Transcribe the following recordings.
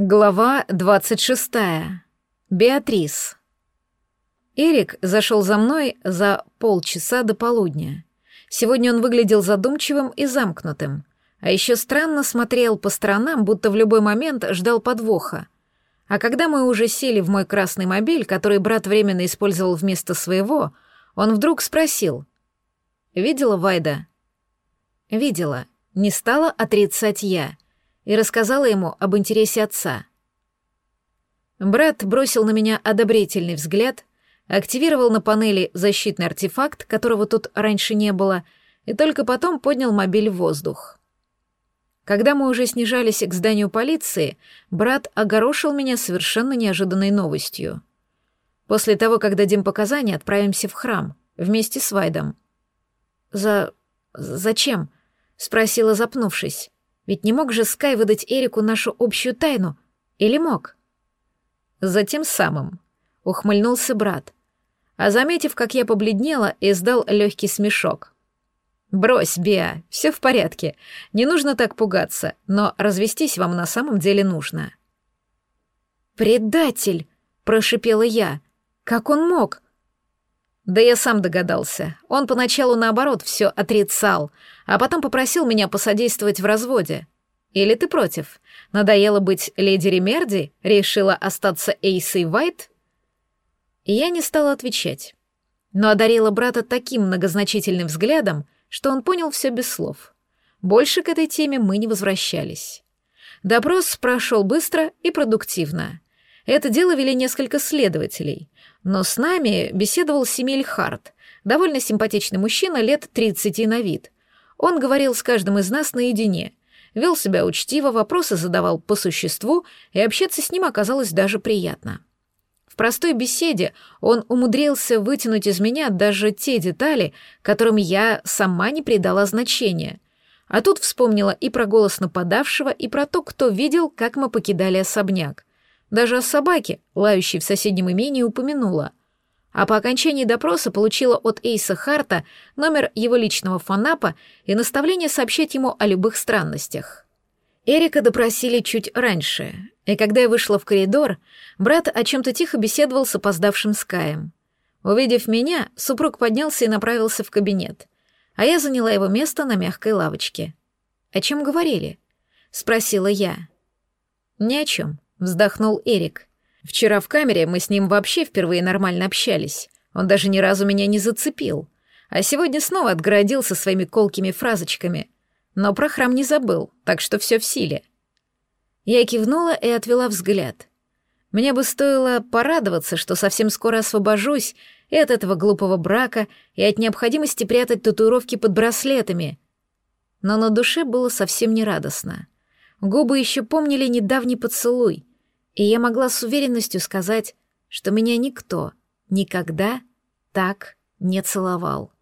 Глава 26. Беатрис. Эрик зашел за мной за полчаса до полудня. Сегодня он выглядел задумчивым и замкнутым, а еще странно смотрел по сторонам, будто в любой момент ждал подвоха. А когда мы уже сели в мой красный мобиль, который брат временно использовал вместо своего, он вдруг спросил. «Видела Вайда?» «Видела. Не стала отрицать я» и рассказала ему об интересе отца. Брат бросил на меня одобрительный взгляд, активировал на панели защитный артефакт, которого тут раньше не было, и только потом поднял мобиль в воздух. Когда мы уже снижались к зданию полиции, брат огорошил меня совершенно неожиданной новостью. После того, как дадим показания, отправимся в храм, вместе с Вайдом. «За... зачем?» — спросила, запнувшись. Ведь не мог же Скай выдать Эрику нашу общую тайну? Или мог? Затем самым. Ухмыльнулся брат. А заметив, как я побледнела, издал легкий смешок. «Брось, Биа, все в порядке. Не нужно так пугаться, но развестись вам на самом деле нужно». «Предатель!» — прошипела я. «Как он мог?» Да я сам догадался. Он поначалу, наоборот, все отрицал, а потом попросил меня посодействовать в разводе. Или ты против? Надоело быть леди Ремерди? Решила остаться Эйсой Вайт? Я не стала отвечать, но одарила брата таким многозначительным взглядом, что он понял все без слов. Больше к этой теме мы не возвращались. Допрос прошел быстро и продуктивно. Это дело вели несколько следователей, но с нами беседовал Семиль Харт, довольно симпатичный мужчина лет 30 на вид. Он говорил с каждым из нас наедине, вел себя учтиво, вопросы задавал по существу, и общаться с ним оказалось даже приятно. В простой беседе он умудрился вытянуть из меня даже те детали, которым я сама не придала значения. А тут вспомнила и про голос нападавшего, и про то, кто видел, как мы покидали особняк. Даже о собаке, лающей в соседнем имении, упомянула. А по окончании допроса получила от Эйса Харта номер его личного фанапа и наставление сообщать ему о любых странностях. Эрика допросили чуть раньше, и когда я вышла в коридор, брат о чем-то тихо беседовал с опоздавшим Скаем. Увидев меня, супруг поднялся и направился в кабинет, а я заняла его место на мягкой лавочке. «О чем говорили?» — спросила я. «Ни о чем», Вздохнул Эрик. Вчера в камере мы с ним вообще впервые нормально общались. Он даже ни разу меня не зацепил. А сегодня снова отгородился своими колкими фразочками. Но про храм не забыл, так что все в силе. Я кивнула и отвела взгляд. Мне бы стоило порадоваться, что совсем скоро освобожусь и от этого глупого брака, и от необходимости прятать татуировки под браслетами. Но на душе было совсем нерадостно. Губы еще помнили недавний поцелуй, и я могла с уверенностью сказать, что меня никто никогда так не целовал.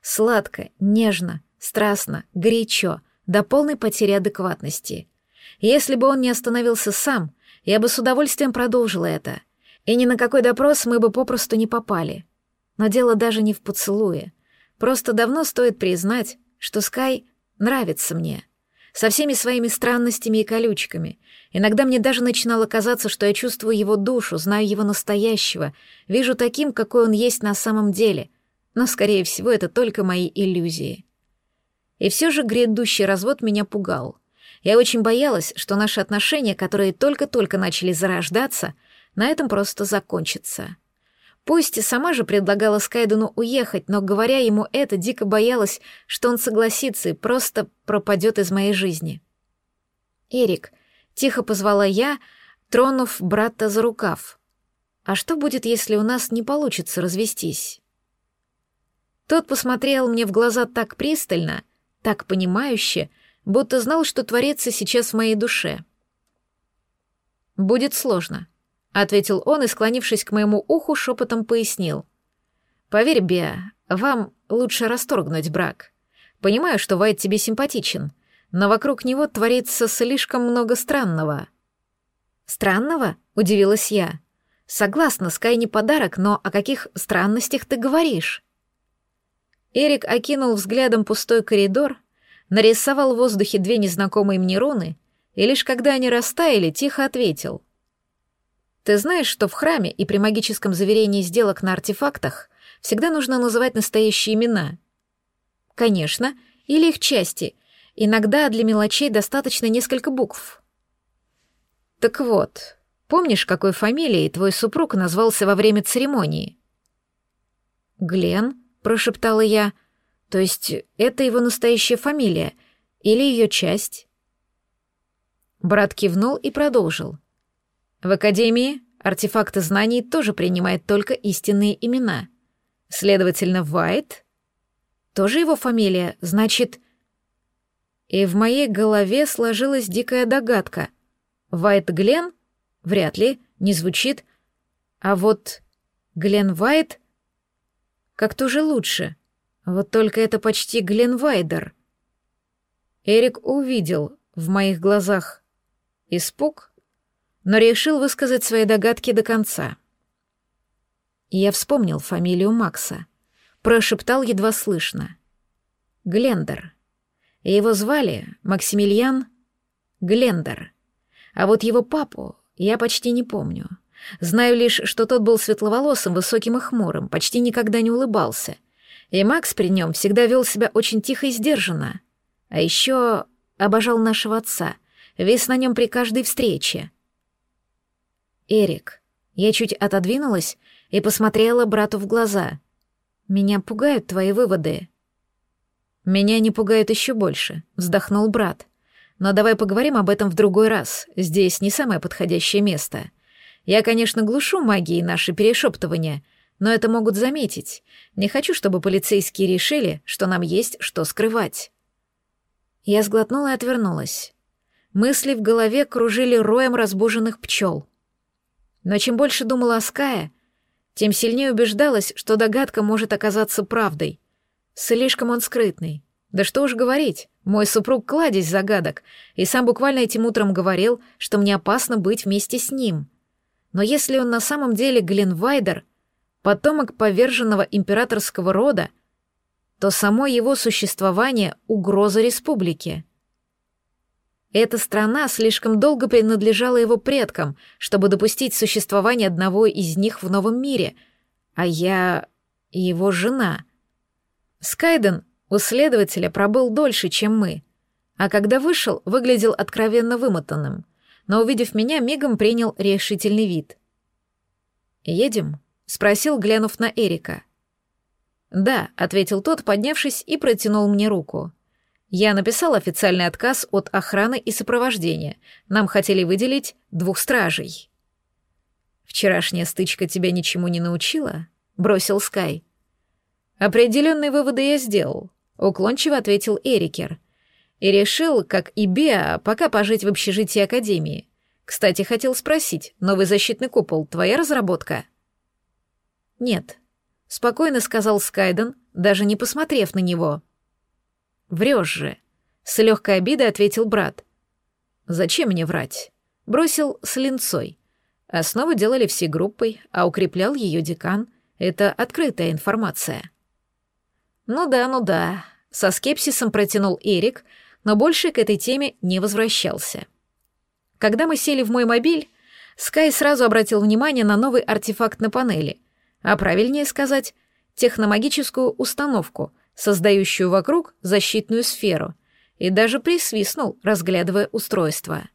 Сладко, нежно, страстно, горячо, до полной потери адекватности. Если бы он не остановился сам, я бы с удовольствием продолжила это. И ни на какой допрос мы бы попросту не попали. Но дело даже не в поцелуе. Просто давно стоит признать, что Скай нравится мне со всеми своими странностями и колючками. Иногда мне даже начинало казаться, что я чувствую его душу, знаю его настоящего, вижу таким, какой он есть на самом деле. Но, скорее всего, это только мои иллюзии. И все же грядущий развод меня пугал. Я очень боялась, что наши отношения, которые только-только начали зарождаться, на этом просто закончатся. Пусть и сама же предлагала Скайдену уехать, но, говоря ему это, дико боялась, что он согласится и просто пропадет из моей жизни. «Эрик», — тихо позвала я, тронув брата за рукав. «А что будет, если у нас не получится развестись?» Тот посмотрел мне в глаза так пристально, так понимающе, будто знал, что творится сейчас в моей душе. «Будет сложно», — ответил он и, склонившись к моему уху, шепотом пояснил. «Поверь, Беа, вам лучше расторгнуть брак. Понимаю, что Вайт тебе симпатичен, но вокруг него творится слишком много странного». «Странного?» — удивилась я. «Согласна, Скай не подарок, но о каких странностях ты говоришь?» Эрик окинул взглядом пустой коридор, нарисовал в воздухе две незнакомые мне руны и лишь когда они растаяли, тихо ответил. «Ты знаешь, что в храме и при магическом заверении сделок на артефактах всегда нужно называть настоящие имена?» «Конечно, или их части. Иногда для мелочей достаточно несколько букв». «Так вот, помнишь, какой фамилией твой супруг назвался во время церемонии?» «Глен», — прошептала я, — «то есть это его настоящая фамилия или ее часть?» Брат кивнул и продолжил. В Академии артефакты знаний тоже принимают только истинные имена. Следовательно, Вайт тоже его фамилия, значит... И в моей голове сложилась дикая догадка. Вайт Глен? Вряд ли, не звучит. А вот Глен Вайт? Как-то уже лучше. Вот только это почти Глен Вайдер. Эрик увидел в моих глазах Испуг? Но решил высказать свои догадки до конца. Я вспомнил фамилию Макса. Прошептал едва слышно. Глендер. Его звали Максимилиан Глендер. А вот его папу я почти не помню. Знаю лишь, что тот был светловолосым, высоким и хмурым, почти никогда не улыбался. И Макс при нем всегда вел себя очень тихо и сдержанно. А еще обожал нашего отца, вис на нем при каждой встрече. «Эрик». Я чуть отодвинулась и посмотрела брату в глаза. «Меня пугают твои выводы». «Меня не пугают еще больше», — вздохнул брат. «Но давай поговорим об этом в другой раз. Здесь не самое подходящее место. Я, конечно, глушу магией наши перешептывания, но это могут заметить. Не хочу, чтобы полицейские решили, что нам есть что скрывать». Я сглотнула и отвернулась. Мысли в голове кружили роем разбуженных пчел. Но чем больше думала о Скае, тем сильнее убеждалась, что догадка может оказаться правдой. Слишком он скрытный. Да что уж говорить, мой супруг кладезь загадок, и сам буквально этим утром говорил, что мне опасно быть вместе с ним. Но если он на самом деле Гленвайдер, потомок поверженного императорского рода, то само его существование — угроза республике. Эта страна слишком долго принадлежала его предкам, чтобы допустить существование одного из них в новом мире, а я его жена. Скайден у следователя пробыл дольше, чем мы, а когда вышел, выглядел откровенно вымотанным, но, увидев меня, мигом принял решительный вид. «Едем?» — спросил, глянув на Эрика. «Да», — ответил тот, поднявшись и протянул мне руку. Я написал официальный отказ от охраны и сопровождения. Нам хотели выделить двух стражей. Вчерашняя стычка тебя ничему не научила? бросил Скай. Определенные выводы я сделал, уклончиво ответил Эрикер. И решил, как и Беа, пока пожить в общежитии Академии. Кстати, хотел спросить, новый защитный купол — твоя разработка? Нет. Спокойно сказал Скайден, даже не посмотрев на него. Врешь же. С легкой обидой ответил брат. Зачем мне врать? Бросил с линцой. Основу делали всей группой, а укреплял ее декан. Это открытая информация. Ну да, ну да. Со скепсисом протянул Эрик, но больше к этой теме не возвращался. Когда мы сели в мой мобиль, Скай сразу обратил внимание на новый артефакт на панели, а правильнее сказать, техномагическую установку — создающую вокруг защитную сферу, и даже присвистнул, разглядывая устройство.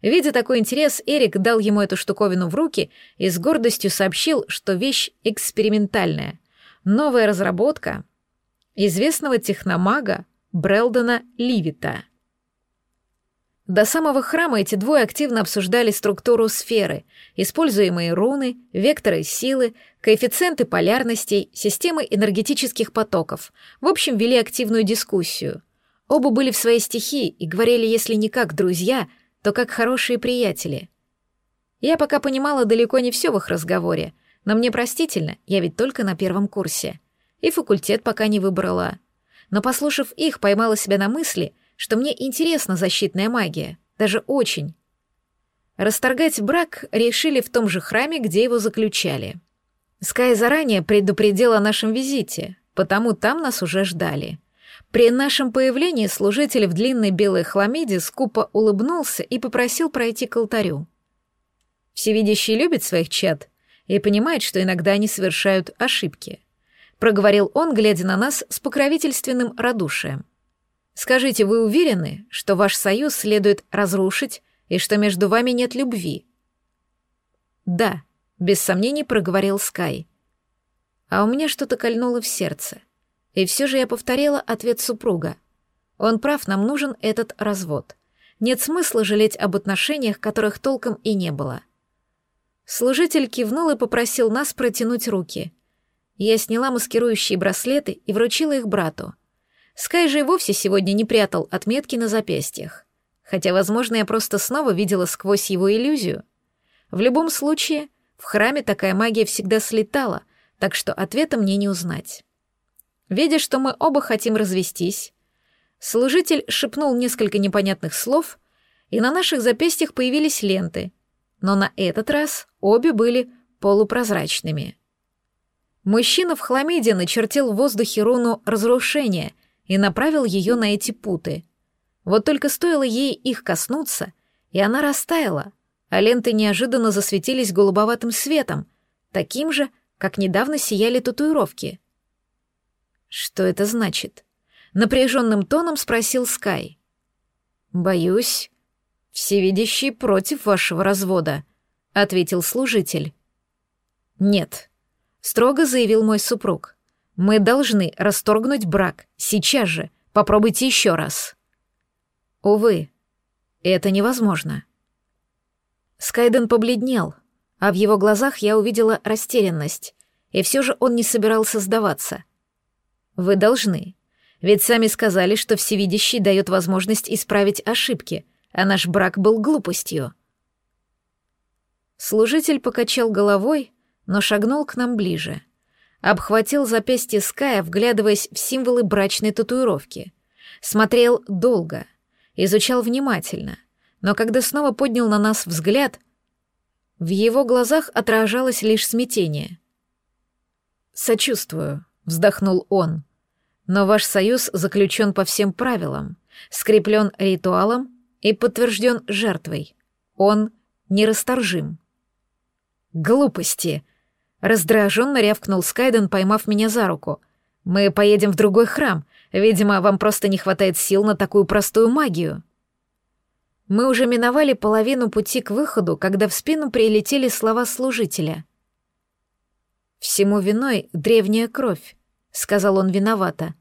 Видя такой интерес, Эрик дал ему эту штуковину в руки и с гордостью сообщил, что вещь экспериментальная, новая разработка известного техномага Брелдона Ливита. До самого храма эти двое активно обсуждали структуру сферы, используемые руны, векторы силы, коэффициенты полярностей, системы энергетических потоков. В общем, вели активную дискуссию. Оба были в своей стихии и говорили, если не как друзья, то как хорошие приятели. Я пока понимала далеко не все в их разговоре, но мне простительно, я ведь только на первом курсе. И факультет пока не выбрала. Но, послушав их, поймала себя на мысли — что мне интересна защитная магия, даже очень. Расторгать брак решили в том же храме, где его заключали. Скай заранее предупредил о нашем визите, потому там нас уже ждали. При нашем появлении служитель в длинной белой хламиде скупо улыбнулся и попросил пройти к алтарю. Всевидящий любит своих чад и понимает, что иногда они совершают ошибки. Проговорил он, глядя на нас с покровительственным радушием. Скажите, вы уверены, что ваш союз следует разрушить и что между вами нет любви? Да, без сомнений проговорил Скай. А у меня что-то кольнуло в сердце. И все же я повторила ответ супруга. Он прав, нам нужен этот развод. Нет смысла жалеть об отношениях, которых толком и не было. Служитель кивнул и попросил нас протянуть руки. Я сняла маскирующие браслеты и вручила их брату. Скай же и вовсе сегодня не прятал отметки на запястьях. Хотя, возможно, я просто снова видела сквозь его иллюзию. В любом случае, в храме такая магия всегда слетала, так что ответа мне не узнать. Видя, что мы оба хотим развестись, служитель шепнул несколько непонятных слов, и на наших запястьях появились ленты, но на этот раз обе были полупрозрачными. Мужчина в хламиде начертил в воздухе руну разрушения и направил ее на эти путы. Вот только стоило ей их коснуться, и она растаяла, а ленты неожиданно засветились голубоватым светом, таким же, как недавно сияли татуировки. Что это значит? Напряженным тоном спросил Скай. Боюсь, всевидящий против вашего развода, ответил служитель. Нет, строго заявил мой супруг. Мы должны расторгнуть брак сейчас же. Попробуйте еще раз. Увы, это невозможно. Скайден побледнел, а в его глазах я увидела растерянность, и все же он не собирался сдаваться. «Вы должны. Ведь сами сказали, что Всевидящий дает возможность исправить ошибки, а наш брак был глупостью». Служитель покачал головой, но шагнул к нам ближе. Обхватил запястье Ская, вглядываясь в символы брачной татуировки. Смотрел долго, изучал внимательно, но когда снова поднял на нас взгляд, в его глазах отражалось лишь смятение. «Сочувствую», — вздохнул он. «Но ваш союз заключен по всем правилам, скреплен ритуалом и подтвержден жертвой. Он нерасторжим». «Глупости!» — раздраженно рявкнул Скайден, поймав меня за руку. «Мы поедем в другой храм. Видимо, вам просто не хватает сил на такую простую магию». Мы уже миновали половину пути к выходу, когда в спину прилетели слова служителя. «Всему виной древняя кровь», — сказал он виновато.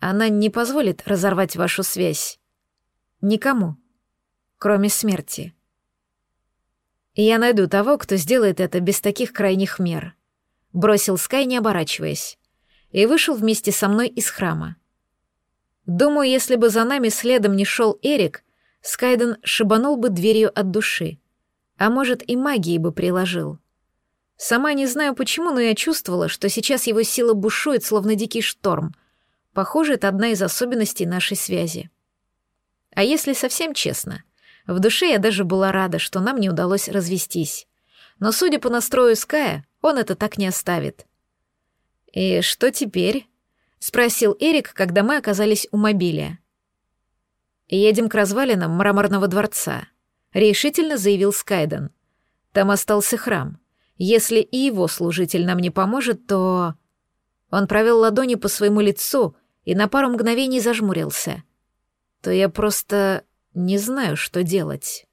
«Она не позволит разорвать вашу связь. Никому, кроме смерти. Я найду того, кто сделает это без таких крайних мер», — бросил Скай, не оборачиваясь, и вышел вместе со мной из храма. Думаю, если бы за нами следом не шел Эрик, Скайден шибанул бы дверью от души, а может и магией бы приложил. Сама не знаю почему, но я чувствовала, что сейчас его сила бушует, словно дикий шторм. Похоже, это одна из особенностей нашей связи. А если совсем честно, в душе я даже была рада, что нам не удалось развестись. Но, судя по настрою Ская, он это так не оставит. «И что теперь?» — спросил Эрик, когда мы оказались у мобиля. «Едем к развалинам мраморного дворца», — решительно заявил Скайден. «Там остался храм. Если и его служитель нам не поможет, то...» Он провел ладони по своему лицу и на пару мгновений зажмурился. «То я просто не знаю, что делать».